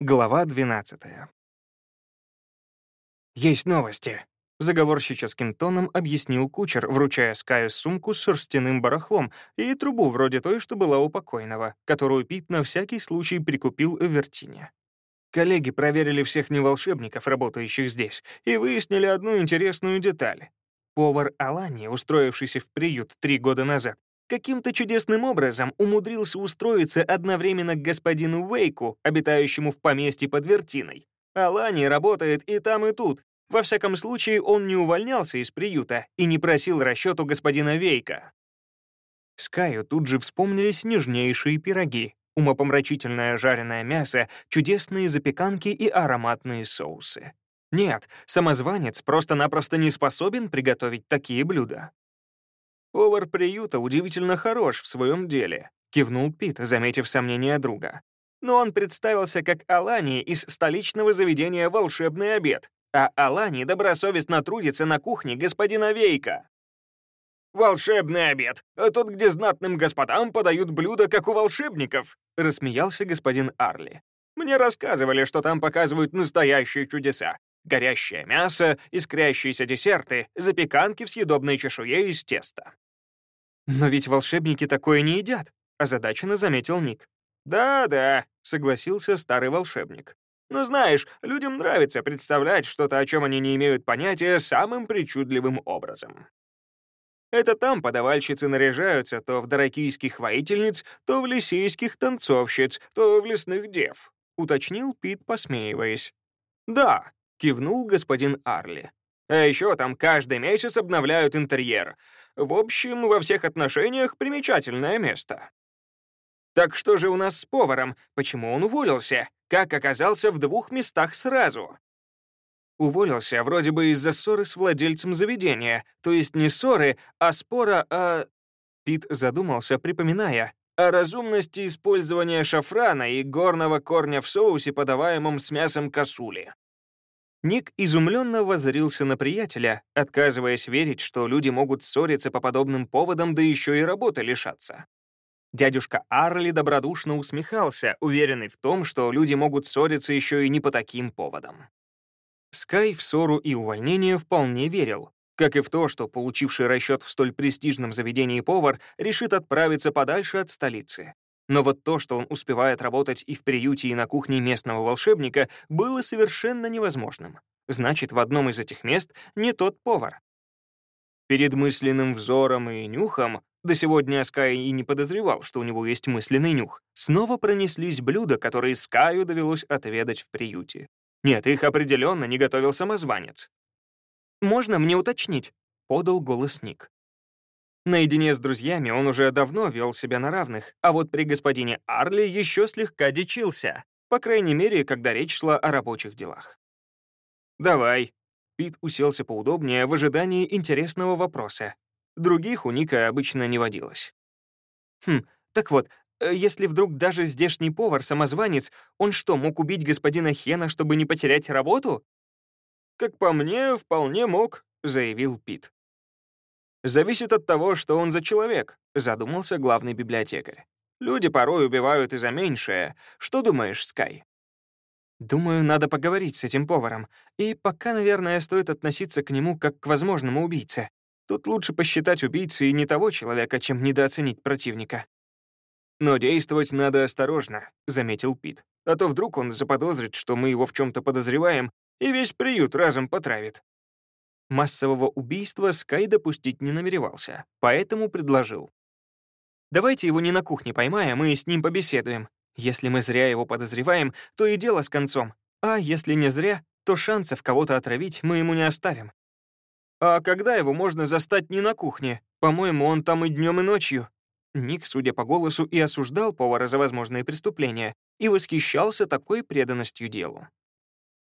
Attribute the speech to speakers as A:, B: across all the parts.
A: Глава 12. «Есть новости», — заговорщическим тоном объяснил кучер, вручая Скаю сумку с шерстяным барахлом и трубу вроде той, что была у покойного, которую Пит на всякий случай прикупил в Вертине. Коллеги проверили всех неволшебников, работающих здесь, и выяснили одну интересную деталь. Повар Алани, устроившийся в приют три года назад, каким-то чудесным образом умудрился устроиться одновременно к господину Вейку, обитающему в поместье под Вертиной. Алани работает и там, и тут. Во всяком случае, он не увольнялся из приюта и не просил расчету господина Вейка. Скаю тут же вспомнились нежнейшие пироги, умопомрачительное жареное мясо, чудесные запеканки и ароматные соусы. Нет, самозванец просто-напросто не способен приготовить такие блюда. «Повар приюта удивительно хорош в своем деле», — кивнул Пит, заметив сомнения друга. Но он представился как Алани из столичного заведения «Волшебный обед», а Алани добросовестно трудится на кухне господина Вейка. «Волшебный обед! Тот, где знатным господам подают блюда, как у волшебников!» — рассмеялся господин Арли. «Мне рассказывали, что там показывают настоящие чудеса. Горящее мясо, искрящиеся десерты, запеканки в съедобной чешуе из теста. «Но ведь волшебники такое не едят», — озадаченно заметил Ник. «Да-да», — согласился старый волшебник. «Но знаешь, людям нравится представлять что-то, о чем они не имеют понятия, самым причудливым образом». Это там подавальщицы наряжаются то в дорокийских воительниц, то в лисейских танцовщиц, то в лесных дев», — уточнил Пит, посмеиваясь. «Да, — кивнул господин Арли. «А еще там каждый месяц обновляют интерьер. В общем, во всех отношениях примечательное место». «Так что же у нас с поваром? Почему он уволился? Как оказался в двух местах сразу?» Уволился вроде бы из-за ссоры с владельцем заведения. То есть не ссоры, а спора о... Пит задумался, припоминая, о разумности использования шафрана и горного корня в соусе, подаваемом с мясом косули. Ник изумленно воззрился на приятеля, отказываясь верить, что люди могут ссориться по подобным поводам, да еще и работы лишаться. Дядюшка Арли добродушно усмехался, уверенный в том, что люди могут ссориться еще и не по таким поводам. Скай в ссору и увольнение вполне верил, как и в то, что получивший расчет в столь престижном заведении повар решит отправиться подальше от столицы. Но вот то, что он успевает работать и в приюте, и на кухне местного волшебника, было совершенно невозможным. Значит, в одном из этих мест не тот повар. Перед мысленным взором и нюхом, до сегодня Скай и не подозревал, что у него есть мысленный нюх, снова пронеслись блюда, которые Скаю довелось отведать в приюте. Нет, их определенно не готовил самозванец. «Можно мне уточнить?» — подал голос Ник. Наедине с друзьями он уже давно вел себя на равных, а вот при господине Арли еще слегка дичился, по крайней мере, когда речь шла о рабочих делах. «Давай». Пит уселся поудобнее в ожидании интересного вопроса. Других у Ника обычно не водилось. «Хм, так вот, э, если вдруг даже здешний повар-самозванец, он что, мог убить господина Хена, чтобы не потерять работу?» «Как по мне, вполне мог», — заявил Пит. Зависит от того, что он за человек, задумался главный библиотекарь. Люди порой убивают и за меньшее. Что думаешь, Скай? Думаю, надо поговорить с этим поваром. И пока, наверное, стоит относиться к нему как к возможному убийце. Тут лучше посчитать убийцей не того человека, чем недооценить противника. «Но действовать надо осторожно», — заметил Пит. «А то вдруг он заподозрит, что мы его в чем то подозреваем, и весь приют разом потравит. Массового убийства Скай допустить не намеревался, поэтому предложил. «Давайте его не на кухне поймаем и с ним побеседуем. Если мы зря его подозреваем, то и дело с концом. А если не зря, то шансов кого-то отравить мы ему не оставим. А когда его можно застать не на кухне? По-моему, он там и днем, и ночью». Ник, судя по голосу, и осуждал повара за возможные преступления, и восхищался такой преданностью делу.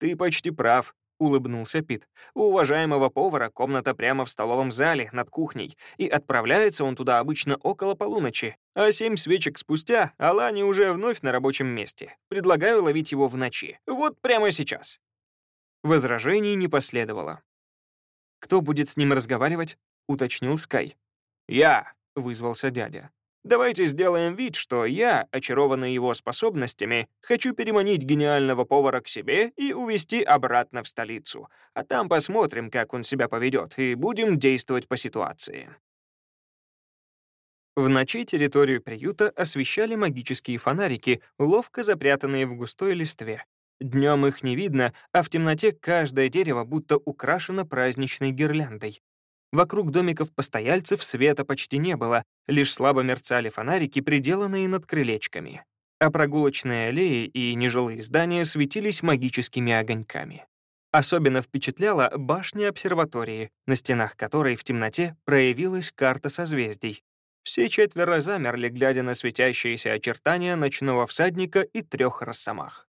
A: «Ты почти прав», улыбнулся Пит. «У уважаемого повара комната прямо в столовом зале, над кухней, и отправляется он туда обычно около полуночи. А семь свечек спустя Алани уже вновь на рабочем месте. Предлагаю ловить его в ночи. Вот прямо сейчас». Возражений не последовало. «Кто будет с ним разговаривать?» — уточнил Скай. «Я», — вызвался дядя. Давайте сделаем вид, что я, очарованный его способностями, хочу переманить гениального повара к себе и увезти обратно в столицу. А там посмотрим, как он себя поведет, и будем действовать по ситуации. В ночи территорию приюта освещали магические фонарики, ловко запрятанные в густой листве. Днем их не видно, а в темноте каждое дерево будто украшено праздничной гирляндой. Вокруг домиков постояльцев света почти не было, лишь слабо мерцали фонарики, приделанные над крылечками. А прогулочные аллеи и нежилые здания светились магическими огоньками. Особенно впечатляла башня обсерватории, на стенах которой в темноте проявилась карта созвездий. Все четверо замерли, глядя на светящиеся очертания ночного всадника и трех росомах.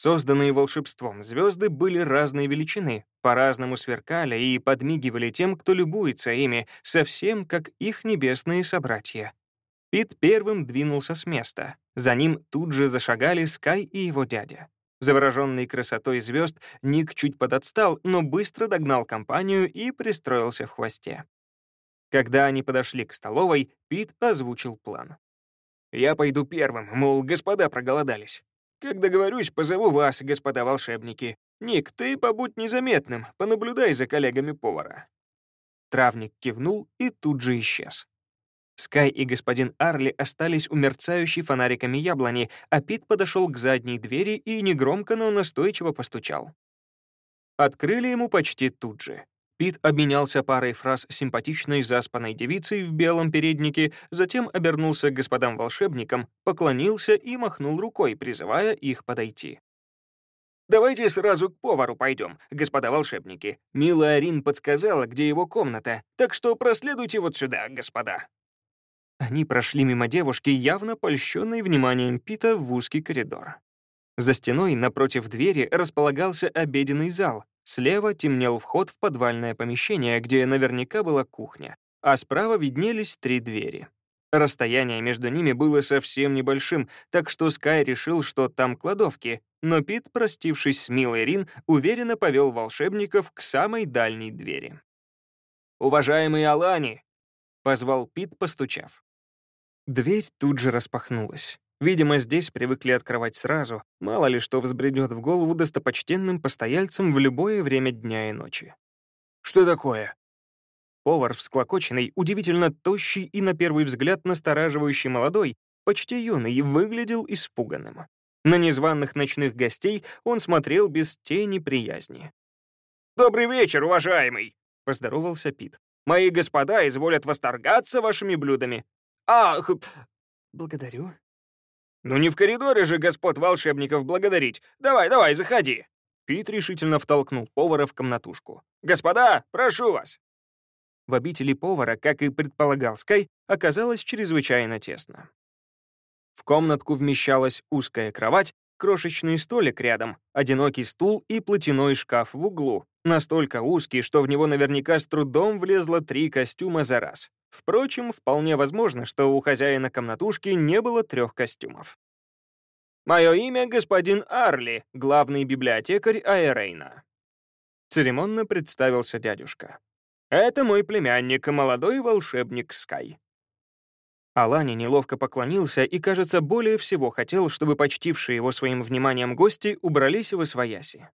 A: Созданные волшебством звезды были разной величины, по-разному сверкали и подмигивали тем, кто любуется ими, совсем как их небесные собратья. Пит первым двинулся с места. За ним тут же зашагали Скай и его дядя. Завороженный красотой звезд, Ник чуть подотстал, но быстро догнал компанию и пристроился в хвосте. Когда они подошли к столовой, Пит озвучил план. «Я пойду первым, мол, господа проголодались. Как договорюсь, позову вас, господа волшебники. Ник, ты побудь незаметным, понаблюдай за коллегами повара». Травник кивнул и тут же исчез. Скай и господин Арли остались у мерцающей фонариками яблони, а Пит подошел к задней двери и негромко, но настойчиво постучал. Открыли ему почти тут же. Пит обменялся парой фраз симпатичной заспанной девицей в белом переднике, затем обернулся к господам-волшебникам, поклонился и махнул рукой, призывая их подойти. «Давайте сразу к повару пойдем, господа волшебники. Мила Арин подсказала, где его комната, так что проследуйте вот сюда, господа». Они прошли мимо девушки, явно польщенной вниманием Пита в узкий коридор. За стеной напротив двери располагался обеденный зал, Слева темнел вход в подвальное помещение, где наверняка была кухня, а справа виднелись три двери. Расстояние между ними было совсем небольшим, так что Скай решил, что там кладовки, но Пит, простившись с милой Рин, уверенно повел волшебников к самой дальней двери. «Уважаемый Алани!» — позвал Пит, постучав. Дверь тут же распахнулась. Видимо, здесь привыкли открывать сразу, мало ли что взбредет в голову достопочтенным постояльцам в любое время дня и ночи. «Что такое?» Повар, всклокоченный, удивительно тощий и, на первый взгляд, настораживающий молодой, почти юный, выглядел испуганным. На незваных ночных гостей он смотрел без тени приязни. «Добрый вечер, уважаемый!» — поздоровался Пит. «Мои господа изволят восторгаться вашими блюдами». «Ах, благодарю», «Ну не в коридоре же господ волшебников благодарить. Давай, давай, заходи!» Пит решительно втолкнул повара в комнатушку. «Господа, прошу вас!» В обители повара, как и предполагал Скай, оказалось чрезвычайно тесно. В комнатку вмещалась узкая кровать, крошечный столик рядом, одинокий стул и платяной шкаф в углу, настолько узкий, что в него наверняка с трудом влезло три костюма за раз. Впрочем, вполне возможно, что у хозяина комнатушки не было трех костюмов. «Мое имя господин Арли, главный библиотекарь Аэрейна», — церемонно представился дядюшка. «Это мой племянник, молодой волшебник Скай». Алани неловко поклонился и, кажется, более всего хотел, чтобы почтившие его своим вниманием гости убрались в освояси.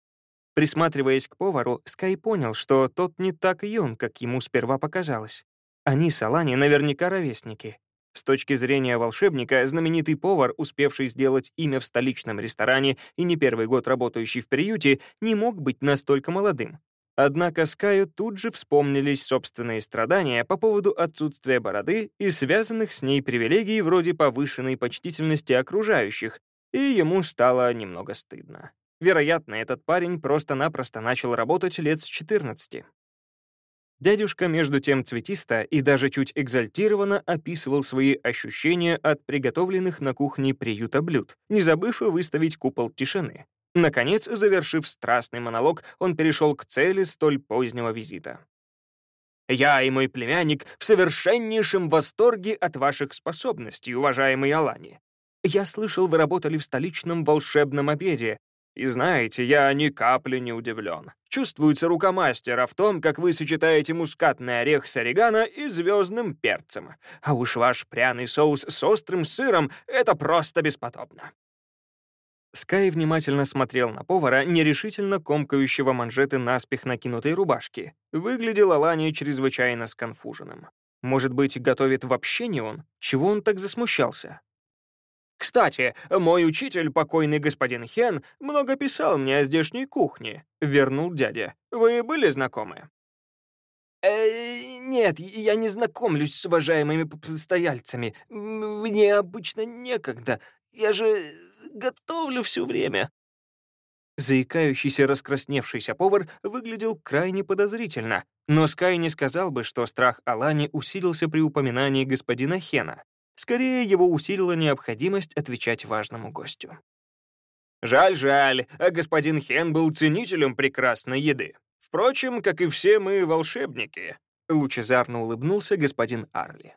A: Присматриваясь к повару, Скай понял, что тот не так юн, как ему сперва показалось. Они с Алани наверняка ровесники. С точки зрения волшебника, знаменитый повар, успевший сделать имя в столичном ресторане и не первый год работающий в приюте, не мог быть настолько молодым. Однако Скаю тут же вспомнились собственные страдания по поводу отсутствия бороды и связанных с ней привилегий вроде повышенной почтительности окружающих, и ему стало немного стыдно. Вероятно, этот парень просто-напросто начал работать лет с 14. Дядюшка, между тем, цветисто и даже чуть экзальтированно описывал свои ощущения от приготовленных на кухне приюта блюд, не забыв выставить купол тишины. Наконец, завершив страстный монолог, он перешел к цели столь позднего визита. «Я и мой племянник в совершеннейшем восторге от ваших способностей, уважаемый Алани. Я слышал, вы работали в столичном волшебном обеде. И знаете, я ни капли не удивлен. Чувствуется рука мастера в том, как вы сочетаете мускатный орех с орегано и звездным перцем. А уж ваш пряный соус с острым сыром — это просто бесподобно. Скай внимательно смотрел на повара, нерешительно комкающего манжеты наспех накинутой рубашки. Выглядел Алани чрезвычайно сконфуженным. Может быть, готовит вообще не он? Чего он так засмущался? «Кстати, мой учитель, покойный господин Хен, много писал мне о здешней кухне», — вернул дядя. «Вы были знакомы?»
B: э, «Нет, я не знакомлюсь с уважаемыми постояльцами. Мне обычно некогда. Я же готовлю все время».
A: Заикающийся раскрасневшийся повар выглядел крайне подозрительно, но Скай не сказал бы, что страх Алани усилился при упоминании господина Хена. Скорее, его усилила необходимость отвечать важному гостю. «Жаль, жаль, а господин Хен был ценителем прекрасной еды. Впрочем, как и все мы волшебники», — лучезарно улыбнулся господин Арли.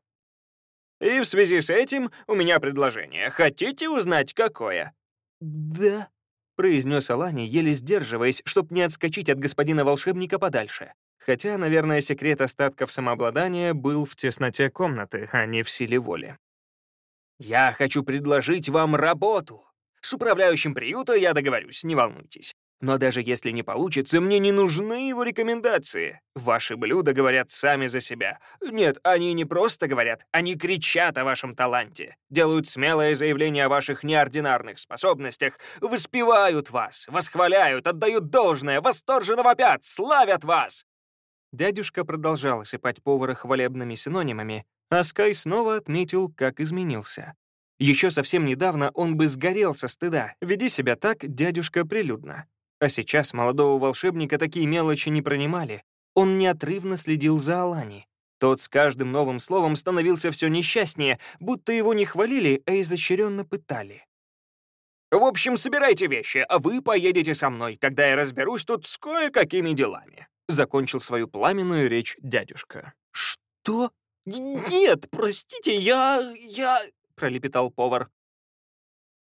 A: «И в связи с этим у меня предложение. Хотите узнать, какое?»
B: «Да», — произнес Алани, еле сдерживаясь, чтобы не отскочить от господина волшебника подальше.
A: Хотя, наверное, секрет остатков самообладания был в тесноте комнаты, а не в силе воли.
B: Я хочу предложить вам работу. С управляющим приюта я договорюсь, не волнуйтесь. Но даже если не получится, мне не нужны его рекомендации. Ваши блюда говорят сами за себя. Нет, они не просто говорят, они кричат о вашем таланте, делают смелое заявление о ваших неординарных способностях, воспевают вас, восхваляют, отдают должное, восторженно вопят, славят вас.
A: Дядюшка продолжал осыпать повара хвалебными синонимами, а Скай снова отметил, как изменился. Еще совсем недавно он бы сгорел со стыда, веди себя так дядюшка прилюдно. А сейчас молодого волшебника такие мелочи не пронимали. Он неотрывно следил за Алани. Тот с каждым новым словом становился все несчастнее, будто его не хвалили, а изощренно пытали.
B: «В общем, собирайте вещи, а вы поедете со мной, когда я разберусь тут с кое-какими делами», — закончил свою пламенную речь дядюшка.
A: «Что?» «Нет, простите, я... я...» — пролепетал повар.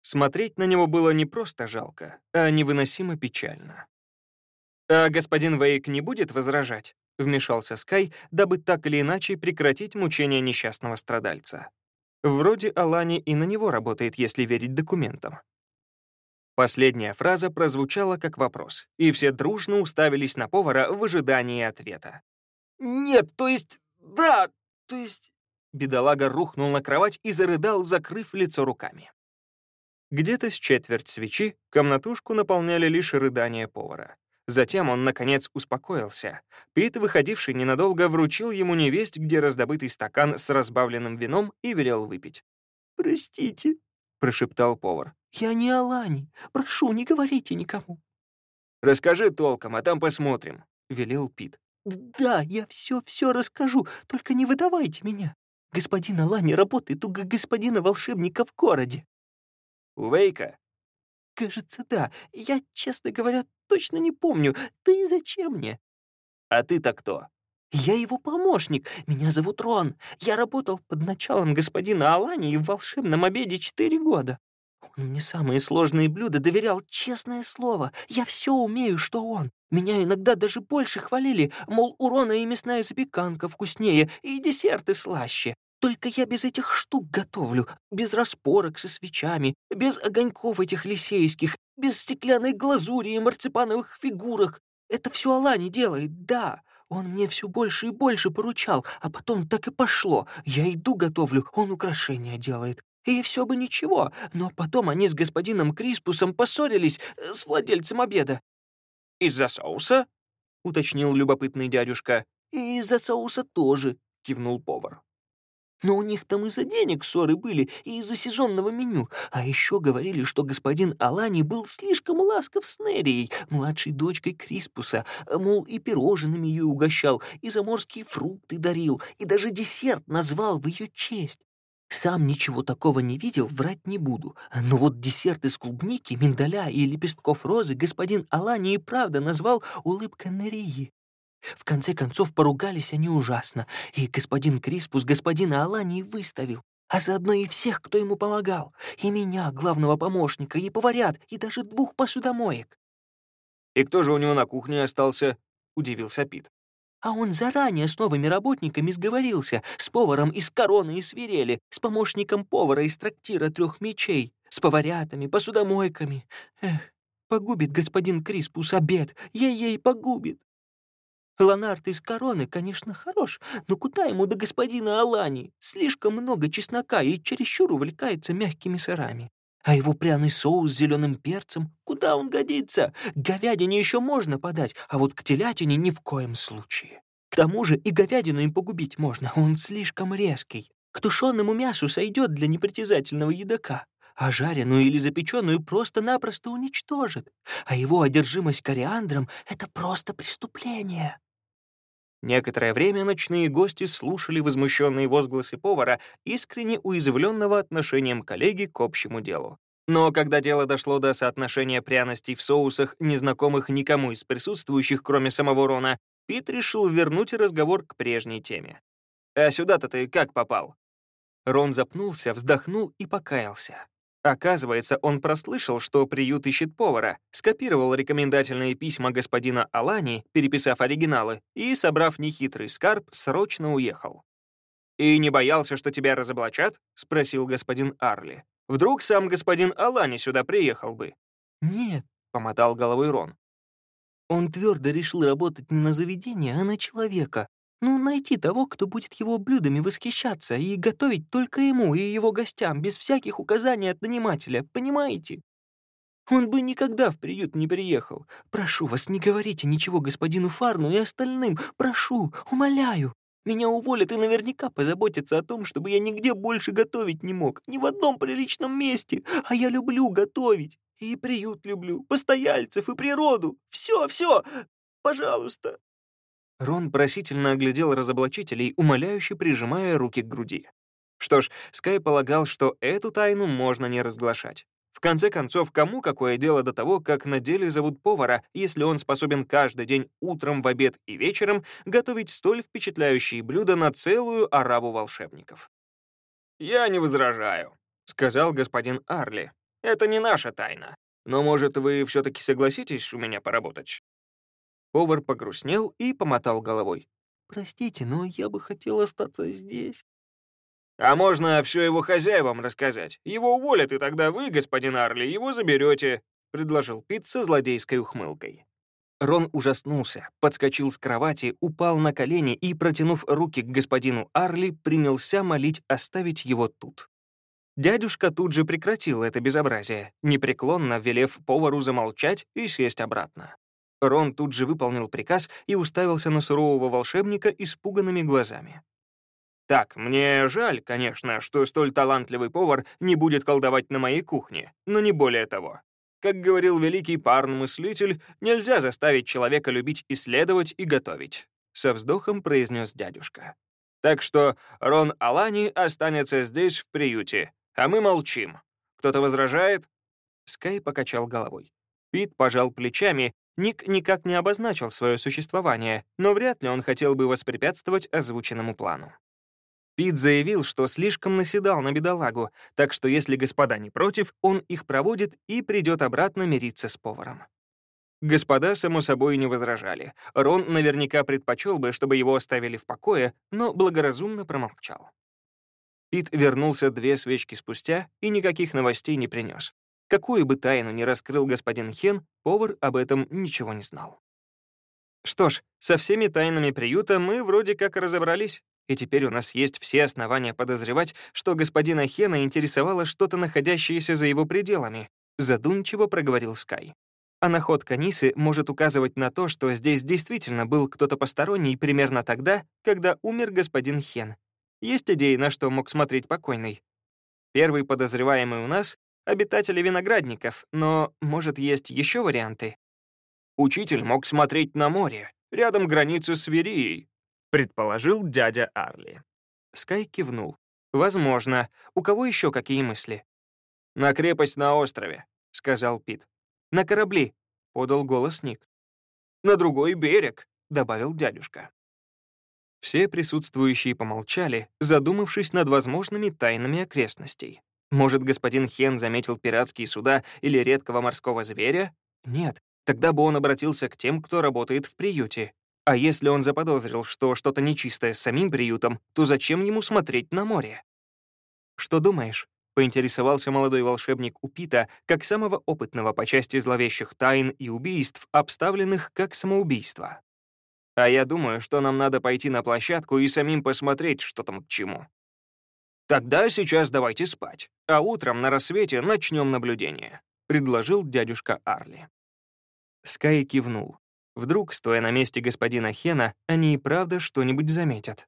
A: Смотреть на него было не просто жалко, а невыносимо печально. «А господин Вейк не будет возражать?» — вмешался Скай, дабы так или иначе прекратить мучение несчастного страдальца. Вроде Алани и на него работает, если верить документам. Последняя фраза прозвучала как вопрос, и все дружно уставились на повара в ожидании ответа.
B: «Нет, то есть... да, то есть...»
A: Бедолага рухнул на кровать и зарыдал, закрыв лицо руками. Где-то с четверть свечи комнатушку наполняли лишь рыдания повара. Затем он, наконец, успокоился. Пит, выходивший ненадолго, вручил ему невесть, где раздобытый стакан с разбавленным вином и велел выпить.
B: «Простите», — прошептал повар. «Я не Алани. Прошу, не говорите никому».
A: «Расскажи толком, а там посмотрим», — велел Пит.
B: «Да, я все-все расскажу, только не выдавайте меня. Господин Алани работает у господина волшебника в городе».
A: «У Вейка?»
B: «Кажется, да. Я, честно говоря, точно не помню. Да и зачем мне?»
A: «А ты-то кто?»
B: «Я его помощник. Меня зовут Рон. Я работал под началом господина Алани в волшебном обеде четыре года. Мне самые сложные блюда доверял, честное слово. Я все умею, что он. Меня иногда даже больше хвалили, мол, урона и мясная запеканка вкуснее, и десерты слаще. Только я без этих штук готовлю, без распорок со свечами, без огоньков этих лисейских, без стеклянной глазури и марципановых фигурок. Это все Алани делает, да. Он мне все больше и больше поручал, а потом так и пошло. Я иду готовлю, он украшения делает. И все бы ничего, но потом они с господином Криспусом поссорились э, с владельцем обеда.
A: «Из-за соуса?» — уточнил любопытный дядюшка.
B: «И из-за соуса тоже», — кивнул повар. Но у них там из-за денег ссоры были, и из-за сезонного меню. А еще говорили, что господин Алани был слишком ласков с Нерией, младшей дочкой Криспуса. Мол, и пирожными ее угощал, и заморские фрукты дарил, и даже десерт назвал в ее честь. Сам ничего такого не видел, врать не буду. Но вот десерт из клубники, миндаля и лепестков розы господин Алани и правда назвал улыбкой Нерии. В конце концов, поругались они ужасно, и господин Криспус господина Алани выставил. а заодно и всех, кто ему помогал. И меня, главного помощника, и поварят, и даже двух посудомоек».
A: «И кто же у него на кухне остался?» — удивился Пит.
B: А он заранее с новыми работниками сговорился, с поваром из короны и свирели, с помощником повара из трактира трех мечей, с поварятами, посудомойками. Эх, погубит господин Криспус обед, ей-ей погубит. Ланард из короны, конечно, хорош, но куда ему до господина Алани? Слишком много чеснока и чересчур увлекается мягкими сырами. А его пряный соус с зеленым перцем, куда он годится? К говядине еще можно подать, а вот к телятине ни в коем случае. К тому же и говядину им погубить можно, он слишком резкий. К тушеному мясу сойдет для непритязательного едока, а жареную или запеченную просто-напросто уничтожит. А его одержимость кориандром — это просто преступление.
A: Некоторое время ночные гости слушали возмущенные возгласы повара, искренне уязвленного отношением коллеги к общему делу. Но когда дело дошло до соотношения пряностей в соусах, незнакомых никому из присутствующих, кроме самого Рона, Пит решил вернуть разговор к прежней теме. «А сюда-то ты как попал?» Рон запнулся, вздохнул и покаялся. Оказывается, он прослышал, что приют ищет повара, скопировал рекомендательные письма господина Алани, переписав оригиналы, и, собрав нехитрый скарб, срочно уехал. «И не боялся, что тебя разоблачат?» — спросил господин Арли. «Вдруг сам господин Алани сюда приехал бы?»
B: «Нет», —
A: помотал головой Рон.
B: Он твердо решил работать не на заведение, а на человека, ну, найти того, кто будет его блюдами восхищаться и готовить только ему и его гостям, без всяких указаний от нанимателя, понимаете? Он бы никогда в приют не приехал. Прошу вас, не говорите ничего господину Фарну и остальным. Прошу, умоляю. Меня уволят и наверняка позаботятся о том, чтобы я нигде больше готовить не мог, ни в одном приличном месте. А я люблю готовить. И приют люблю, постояльцев и природу. Все, все, пожалуйста.
A: Рон просительно оглядел разоблачителей, умоляюще прижимая руки к груди. Что ж, Скай полагал, что эту тайну можно не разглашать. В конце концов, кому какое дело до того, как на деле зовут повара, если он способен каждый день утром, в обед и вечером готовить столь впечатляющие блюда на целую ораву волшебников? «Я не возражаю», — сказал господин Арли. «Это не наша тайна. Но, может, вы все-таки согласитесь у меня поработать? Повар погрустнел и помотал головой.
B: «Простите, но я бы хотел остаться здесь».
A: «А можно все его хозяевам рассказать. Его уволят, и тогда вы, господин Арли, его заберете», — предложил Пит со злодейской ухмылкой. Рон ужаснулся, подскочил с кровати, упал на колени и, протянув руки к господину Арли, принялся молить оставить его тут. Дядюшка тут же прекратил это безобразие, непреклонно велев повару замолчать и сесть обратно. Рон тут же выполнил приказ и уставился на сурового волшебника испуганными глазами. «Так, мне жаль, конечно, что столь талантливый повар не будет колдовать на моей кухне, но не более того. Как говорил великий парн-мыслитель, нельзя заставить человека любить исследовать и готовить», — со вздохом произнес дядюшка. «Так что Рон Алани останется здесь, в приюте, а мы молчим. Кто-то возражает?» Скай покачал головой. Пит пожал плечами Ник никак не обозначил свое существование, но вряд ли он хотел бы воспрепятствовать озвученному плану. Пит заявил, что слишком наседал на бедолагу, так что если господа не против, он их проводит и придет обратно мириться с поваром. Господа, само собой, не возражали. Рон наверняка предпочел бы, чтобы его оставили в покое, но благоразумно промолчал. Пит вернулся две свечки спустя и никаких новостей не принес. Какую бы тайну ни раскрыл господин Хен, повар об этом ничего не знал. Что ж, со всеми тайнами приюта мы вроде как разобрались, и теперь у нас есть все основания подозревать, что господина Хена интересовало что-то, находящееся за его пределами, задумчиво проговорил Скай. А находка Нисы может указывать на то, что здесь действительно был кто-то посторонний примерно тогда, когда умер господин Хен. Есть идеи, на что мог смотреть покойный? Первый подозреваемый у нас обитатели виноградников, но, может, есть еще варианты? Учитель мог смотреть на море, рядом границы с Верией, предположил дядя Арли. Скай кивнул. «Возможно. У кого еще какие мысли?» «На крепость на острове», — сказал Пит. «На корабли», — подал голос Ник. «На другой берег», — добавил дядюшка. Все присутствующие помолчали, задумавшись над возможными тайнами окрестностей. Может, господин Хен заметил пиратские суда или редкого морского зверя? Нет, тогда бы он обратился к тем, кто работает в приюте. А если он заподозрил, что что-то нечистое с самим приютом, то зачем ему смотреть на море? «Что думаешь?» — поинтересовался молодой волшебник у Пита, как самого опытного по части зловещих тайн и убийств, обставленных как самоубийство. «А я думаю, что нам надо пойти на площадку и самим посмотреть, что там к чему», «Тогда сейчас давайте спать, а утром на рассвете начнем наблюдение», — предложил дядюшка Арли. Скай кивнул. Вдруг, стоя на месте господина Хена, они и правда что-нибудь заметят.